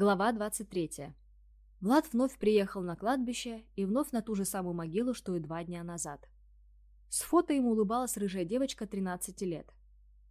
Глава 23. Влад вновь приехал на кладбище и вновь на ту же самую могилу, что и два дня назад. С фото ему улыбалась рыжая девочка 13 лет.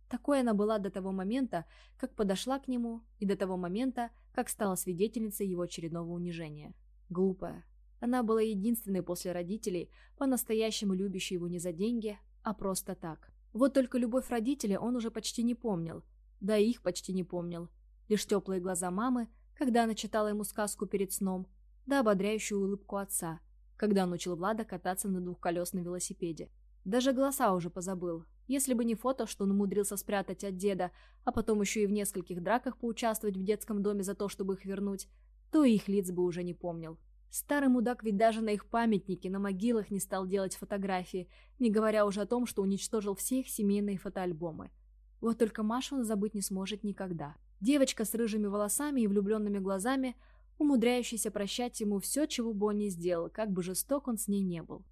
Такой она была до того момента, как подошла к нему, и до того момента, как стала свидетельницей его очередного унижения. Глупая. Она была единственной после родителей, по-настоящему любящей его не за деньги, а просто так. Вот только любовь родителей он уже почти не помнил, да и их почти не помнил. Лишь теплые глаза мамы, когда она читала ему сказку перед сном, да ободряющую улыбку отца, когда он учил Влада кататься на двухколесном велосипеде. Даже голоса уже позабыл. Если бы не фото, что он умудрился спрятать от деда, а потом еще и в нескольких драках поучаствовать в детском доме за то, чтобы их вернуть, то их лиц бы уже не помнил. Старый мудак ведь даже на их памятнике, на могилах не стал делать фотографии, не говоря уже о том, что уничтожил все их семейные фотоальбомы. Вот только Машу он забыть не сможет никогда. Девочка с рыжими волосами и влюбленными глазами, умудряющаяся прощать ему все, чего бы он ни сделал, как бы жесток он с ней не был.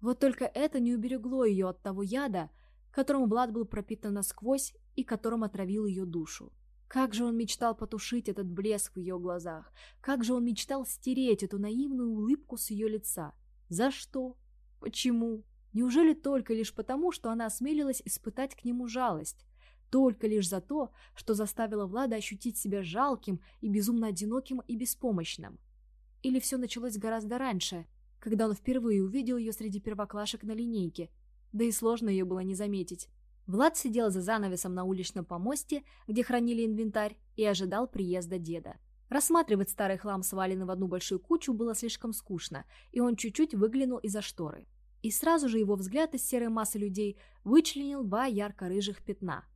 Вот только это не уберегло ее от того яда, которым Влад был пропитан насквозь и которым отравил ее душу. Как же он мечтал потушить этот блеск в ее глазах, как же он мечтал стереть эту наивную улыбку с ее лица. За что? Почему? Неужели только лишь потому, что она осмелилась испытать к нему жалость? Только лишь за то, что заставило Влада ощутить себя жалким и безумно одиноким и беспомощным. Или все началось гораздо раньше, когда он впервые увидел ее среди первоклашек на линейке, да и сложно ее было не заметить. Влад сидел за занавесом на уличном помосте, где хранили инвентарь, и ожидал приезда деда. Рассматривать старый хлам, сваленный в одну большую кучу, было слишком скучно, и он чуть-чуть выглянул из-за шторы. И сразу же его взгляд из серой массы людей вычленил два ярко-рыжих пятна –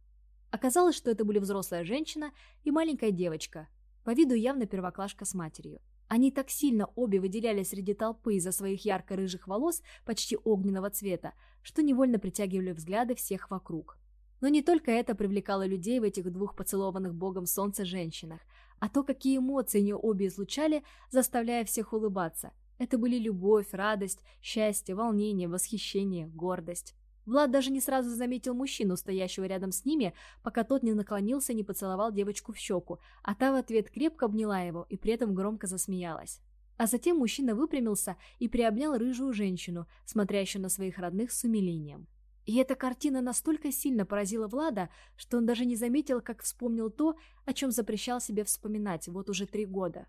Оказалось, что это были взрослая женщина и маленькая девочка, по виду явно первоклашка с матерью. Они так сильно обе выделялись среди толпы из-за своих ярко-рыжих волос почти огненного цвета, что невольно притягивали взгляды всех вокруг. Но не только это привлекало людей в этих двух поцелованных богом солнца женщинах, а то, какие эмоции они обе излучали, заставляя всех улыбаться. Это были любовь, радость, счастье, волнение, восхищение, гордость. Влад даже не сразу заметил мужчину, стоящего рядом с ними, пока тот не наклонился и не поцеловал девочку в щеку, а та в ответ крепко обняла его и при этом громко засмеялась. А затем мужчина выпрямился и приобнял рыжую женщину, смотрящую на своих родных с умилением. И эта картина настолько сильно поразила Влада, что он даже не заметил, как вспомнил то, о чем запрещал себе вспоминать вот уже три года.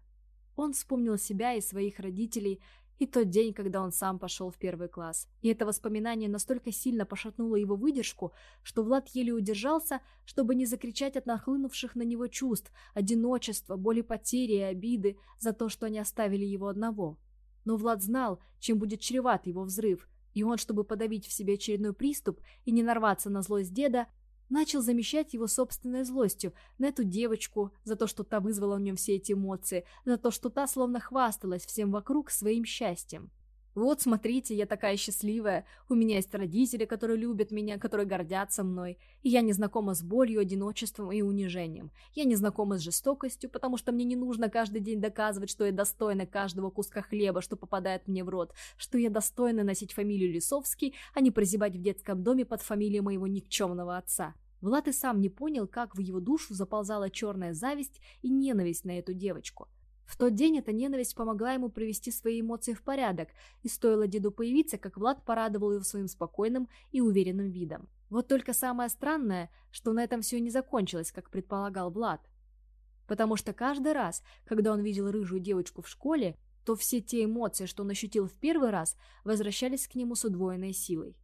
Он вспомнил себя и своих родителей, и тот день, когда он сам пошел в первый класс. И это воспоминание настолько сильно пошатнуло его выдержку, что Влад еле удержался, чтобы не закричать от нахлынувших на него чувств, одиночества, боли потери и обиды за то, что они оставили его одного. Но Влад знал, чем будет чреват его взрыв, и он, чтобы подавить в себе очередной приступ и не нарваться на злость деда, начал замещать его собственной злостью на эту девочку, за то, что та вызвала в нем все эти эмоции, за то, что та словно хвасталась всем вокруг своим счастьем. Вот, смотрите, я такая счастливая, у меня есть родители, которые любят меня, которые гордятся мной, и я не знакома с болью, одиночеством и унижением. Я не знакома с жестокостью, потому что мне не нужно каждый день доказывать, что я достойна каждого куска хлеба, что попадает мне в рот, что я достойна носить фамилию Лисовский, а не прозябать в детском доме под фамилией моего никчемного отца. Влад и сам не понял, как в его душу заползала черная зависть и ненависть на эту девочку – в тот день эта ненависть помогла ему привести свои эмоции в порядок, и стоило деду появиться, как Влад порадовал его своим спокойным и уверенным видом. Вот только самое странное, что на этом все не закончилось, как предполагал Влад. Потому что каждый раз, когда он видел рыжую девочку в школе, то все те эмоции, что он ощутил в первый раз, возвращались к нему с удвоенной силой.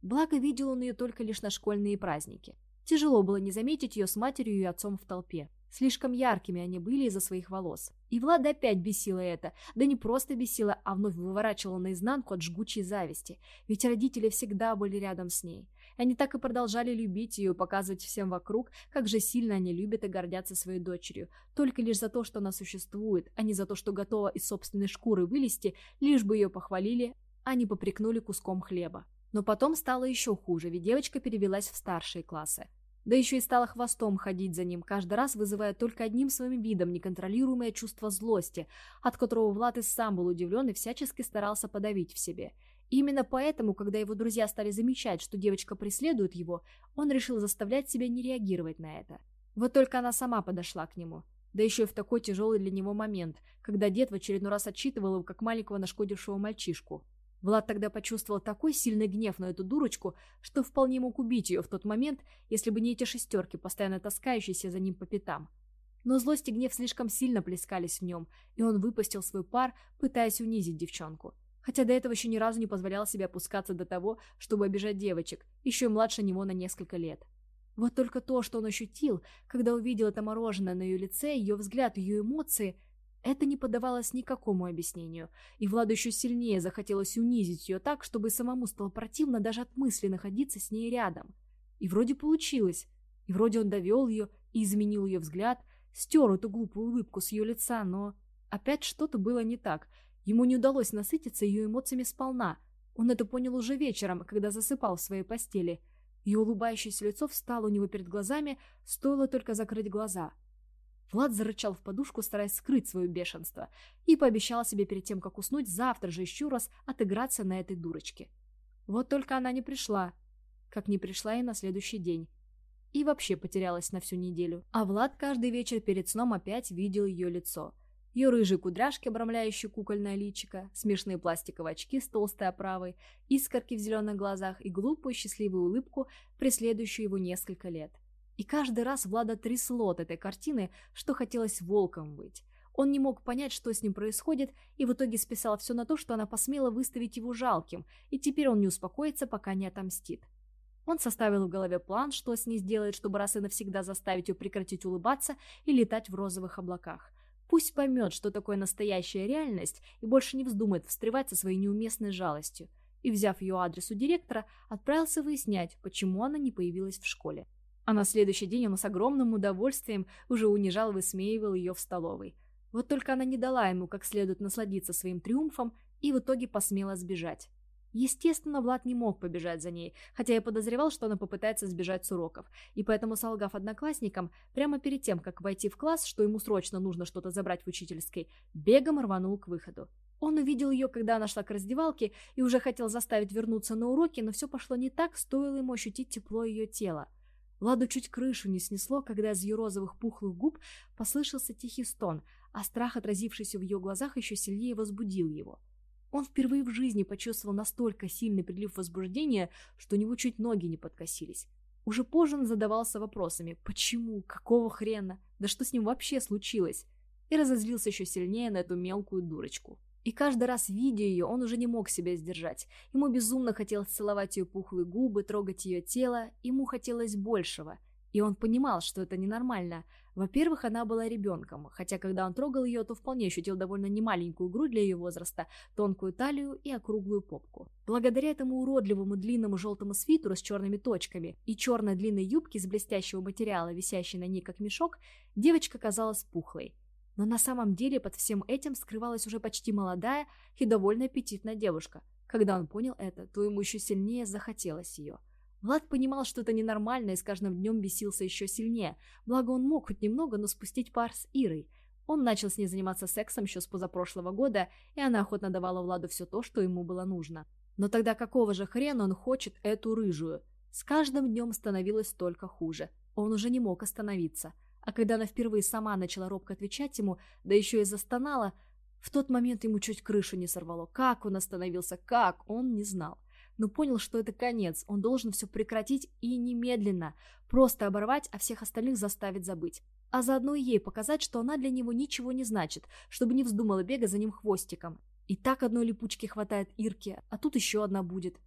Благо, видел он ее только лишь на школьные праздники. Тяжело было не заметить ее с матерью и отцом в толпе. Слишком яркими они были из-за своих волос. И Влада опять бесила это. Да не просто бесила, а вновь выворачивала наизнанку от жгучей зависти. Ведь родители всегда были рядом с ней. Они так и продолжали любить ее и показывать всем вокруг, как же сильно они любят и гордятся своей дочерью. Только лишь за то, что она существует, а не за то, что готова из собственной шкуры вылезти, лишь бы ее похвалили, а не попрекнули куском хлеба. Но потом стало еще хуже, ведь девочка перевелась в старшие классы. Да еще и стала хвостом ходить за ним, каждый раз вызывая только одним своим видом неконтролируемое чувство злости, от которого Влад и сам был удивлен и всячески старался подавить в себе. Именно поэтому, когда его друзья стали замечать, что девочка преследует его, он решил заставлять себя не реагировать на это. Вот только она сама подошла к нему. Да еще и в такой тяжелый для него момент, когда дед в очередной раз отчитывал его как маленького нашкодившего мальчишку. Влад тогда почувствовал такой сильный гнев на эту дурочку, что вполне мог убить ее в тот момент, если бы не эти шестерки, постоянно таскающиеся за ним по пятам. Но злость и гнев слишком сильно плескались в нем, и он выпустил свой пар, пытаясь унизить девчонку. Хотя до этого еще ни разу не позволял себе опускаться до того, чтобы обижать девочек, еще и младше него на несколько лет. Вот только то, что он ощутил, когда увидел это мороженое на ее лице, ее взгляд, ее эмоции, это не поддавалось никакому объяснению, и Владу еще сильнее захотелось унизить ее так, чтобы самому стало противно даже от мысли находиться с ней рядом. И вроде получилось, и вроде он довел ее и изменил ее взгляд, стер эту глупую улыбку с ее лица, но опять что-то было не так. Ему не удалось насытиться ее эмоциями сполна. Он это понял уже вечером, когда засыпал в своей постели – ее улыбающееся лицо встало у него перед глазами, стоило только закрыть глаза. Влад зарычал в подушку, стараясь скрыть свое бешенство, и пообещал себе перед тем, как уснуть, завтра же еще раз отыграться на этой дурочке. Вот только она не пришла, как не пришла и на следующий день. И вообще потерялась на всю неделю. А Влад каждый вечер перед сном опять видел ее лицо – ее рыжие кудряшки, обрамляющие кукольное личико, смешные пластиковые очки с толстой оправой, искорки в зеленых глазах и глупую счастливую улыбку, преследующую его несколько лет. И каждый раз Влада трясло от этой картины, что хотелось волком быть. Он не мог понять, что с ним происходит, и в итоге списал все на то, что она посмела выставить его жалким, и теперь он не успокоится, пока не отомстит. Он составил в голове план, что с ней сделает, чтобы раз и навсегда заставить ее прекратить улыбаться и летать в розовых облаках – Пусть поймет, что такое настоящая реальность, и больше не вздумает встревать со своей неуместной жалостью. И, взяв ее адрес у директора, отправился выяснять, почему она не появилась в школе. А на следующий день он с огромным удовольствием уже унижал и высмеивал ее в столовой. Вот только она не дала ему как следует насладиться своим триумфом и в итоге посмела сбежать. Естественно, Влад не мог побежать за ней, хотя я подозревал, что она попытается сбежать с уроков, и поэтому, солгав одноклассникам, прямо перед тем, как войти в класс, что ему срочно нужно что-то забрать в учительской, бегом рванул к выходу. Он увидел ее, когда она шла к раздевалке, и уже хотел заставить вернуться на уроки, но все пошло не так, стоило ему ощутить тепло ее тела. Владу чуть крышу не снесло, когда из ее розовых пухлых губ послышался тихий стон, а страх, отразившийся в ее глазах, еще сильнее возбудил его. Он впервые в жизни почувствовал настолько сильный прилив возбуждения, что у него чуть ноги не подкосились. Уже позже он задавался вопросами «Почему? Какого хрена? Да что с ним вообще случилось?» И разозлился еще сильнее на эту мелкую дурочку. И каждый раз, видя ее, он уже не мог себя сдержать. Ему безумно хотелось целовать ее пухлые губы, трогать ее тело, ему хотелось большего. И он понимал, что это ненормально – во-первых, она была ребенком, хотя когда он трогал ее, то вполне ощутил довольно немаленькую грудь для ее возраста, тонкую талию и округлую попку. Благодаря этому уродливому длинному желтому свитеру с черными точками и черной длинной юбке из блестящего материала, висящей на ней как мешок, девочка казалась пухлой. Но на самом деле под всем этим скрывалась уже почти молодая и довольно аппетитная девушка. Когда он понял это, то ему еще сильнее захотелось ее – Влад понимал, что это ненормально и с каждым днем бесился еще сильнее, благо он мог хоть немного, но спустить пар с Ирой. Он начал с ней заниматься сексом еще с позапрошлого года, и она охотно давала Владу все то, что ему было нужно. Но тогда какого же хрена он хочет эту рыжую? С каждым днем становилось только хуже. Он уже не мог остановиться. А когда она впервые сама начала робко отвечать ему, да еще и застонала, в тот момент ему чуть крышу не сорвало. Как он остановился, как, он не знал но понял, что это конец, он должен все прекратить и немедленно, просто оборвать, а всех остальных заставить забыть. А заодно и ей показать, что она для него ничего не значит, чтобы не вздумала бегать за ним хвостиком. И так одной липучки хватает Ирке, а тут еще одна будет.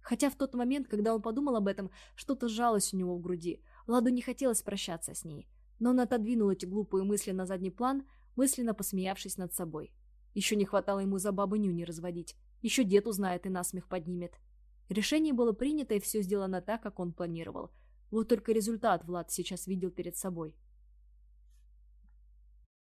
Хотя в тот момент, когда он подумал об этом, что-то сжалось у него в груди. Ладу не хотелось прощаться с ней. Но он отодвинул эти глупые мысли на задний план, мысленно посмеявшись над собой. Еще не хватало ему за бабу Ню не разводить. Еще дед узнает и насмех поднимет. Решение было принято и все сделано так, как он планировал. Вот только результат Влад сейчас видел перед собой.